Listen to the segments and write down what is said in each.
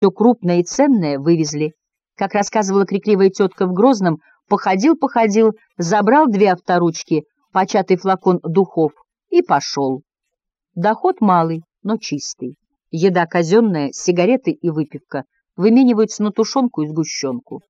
Все крупное и ценное вывезли. Как рассказывала крикливая тетка в Грозном, походил-походил, забрал две авторучки, початый флакон духов и пошел. Доход малый, но чистый. Еда казенная, сигареты и выпивка вымениваются на тушенку и сгущенку.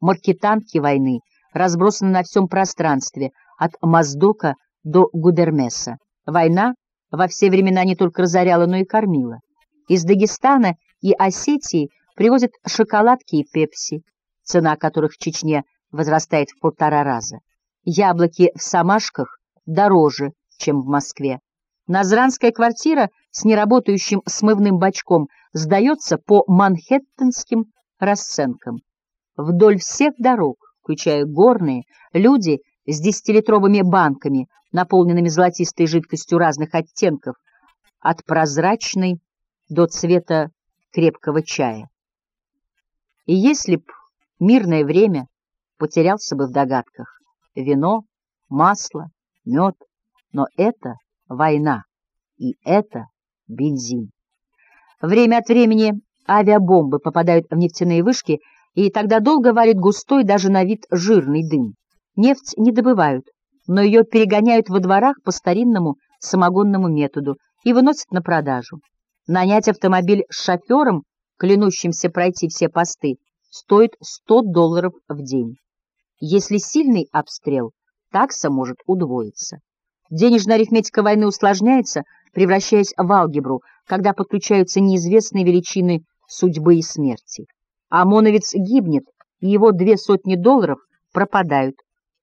Маркетанки войны разбросаны на всем пространстве, от Моздока до Гудермеса. Война во все времена не только разоряла, но и кормила. Из Дагестана и Осетии привозят шоколадки и пепси, цена которых в Чечне возрастает в полтора раза. Яблоки в Самашках дороже, чем в Москве. Назранская квартира с неработающим смывным бачком сдается по манхэттенским расценкам. Вдоль всех дорог, включая горные, люди с десятилитровыми банками, наполненными золотистой жидкостью разных оттенков, от прозрачной до цвета крепкого чая. И если б мирное время потерялся бы в догадках, вино, масло, мед, но это война, и это бензин. Время от времени авиабомбы попадают в нефтяные вышки, и тогда долго варит густой, даже на вид жирный дым. Нефть не добывают, но ее перегоняют во дворах по старинному самогонному методу и выносят на продажу. Нанять автомобиль с шофером, клянущимся пройти все посты, стоит 100 долларов в день. Если сильный обстрел, такса может удвоиться. Денежная арифметика войны усложняется, превращаясь в алгебру, когда подключаются неизвестные величины судьбы и смерти. ОМОНовец гибнет, и его две сотни долларов пропадают.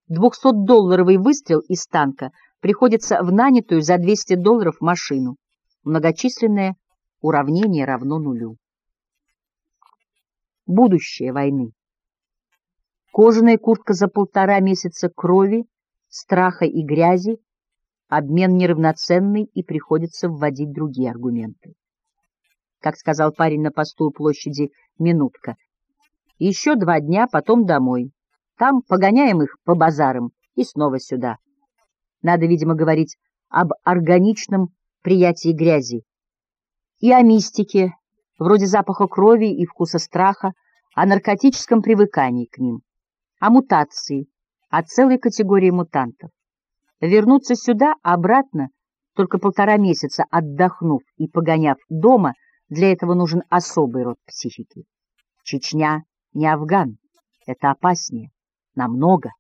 Двухсотдолларовый выстрел из танка приходится в нанятую за 200 долларов машину. Многочисленное уравнение равно нулю. Будущее войны. Кожаная куртка за полтора месяца крови, страха и грязи, обмен неравноценный и приходится вводить другие аргументы. Как сказал парень на посту у площади «Минутка», еще два дня, потом домой. Там погоняем их по базарам и снова сюда. Надо, видимо, говорить об органичном приятии грязи и о мистике, вроде запаха крови и вкуса страха, о наркотическом привыкании к ним, о мутации, о целой категории мутантов. Вернуться сюда, обратно, только полтора месяца отдохнув и погоняв дома, для этого нужен особый род психики. Чечня не Афган, это опаснее намного.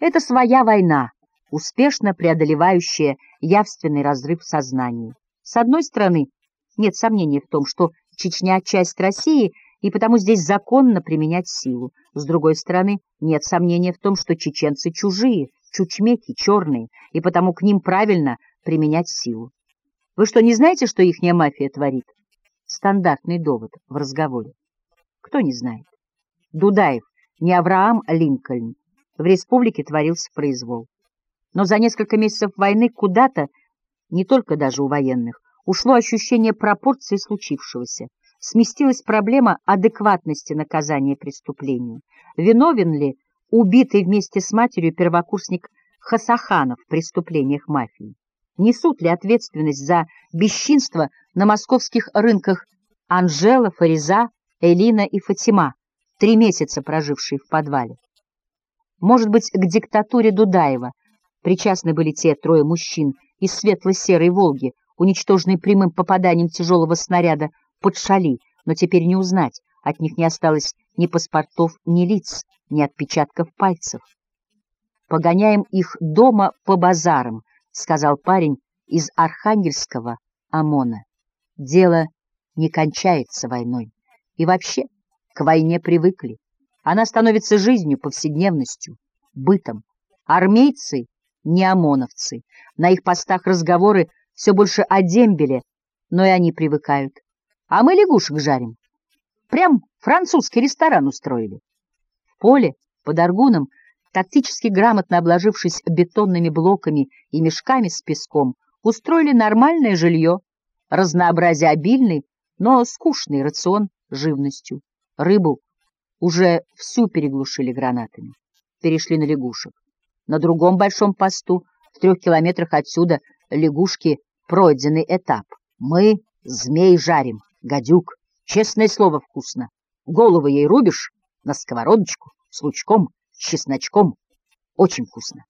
Это своя война, успешно преодолевающая явственный разрыв в. С одной стороны, нет сомнений в том, что Чечня — часть России, и потому здесь законно применять силу. С другой стороны, нет сомнения в том, что чеченцы чужие, чучмеки, черные, и потому к ним правильно применять силу. Вы что, не знаете, что ихняя мафия творит? Стандартный довод в разговоре. Кто не знает? Дудаев не Авраам Линкольн, в республике творился произвол. Но за несколько месяцев войны куда-то, не только даже у военных, ушло ощущение пропорции случившегося. Сместилась проблема адекватности наказания преступлению. Виновен ли убитый вместе с матерью первокурсник Хасаханов в преступлениях мафии? Несут ли ответственность за бесчинство на московских рынках Анжела, Фариза, Элина и Фатима? три месяца проживший в подвале. Может быть, к диктатуре Дудаева причастны были те трое мужчин из светло-серой «Волги», уничтоженные прямым попаданием тяжелого снаряда под шали, но теперь не узнать, от них не осталось ни паспортов, ни лиц, ни отпечатков пальцев. «Погоняем их дома по базарам», — сказал парень из Архангельского ОМОНа. «Дело не кончается войной. И вообще...» К войне привыкли. Она становится жизнью, повседневностью, бытом. Армейцы не ОМОНовцы. На их постах разговоры все больше о дембеле, но и они привыкают. А мы лягушек жарим. Прям французский ресторан устроили. В поле, под Аргуном, тактически грамотно обложившись бетонными блоками и мешками с песком, устроили нормальное жилье, разнообразие обильный, но скучный рацион живностью. Рыбу уже всю переглушили гранатами. Перешли на лягушек. На другом большом посту, в трех километрах отсюда, лягушки — пройденный этап. Мы змей жарим, гадюк, Честное слово, вкусно. Голову ей рубишь на сковородочку с лучком, с чесночком. Очень вкусно.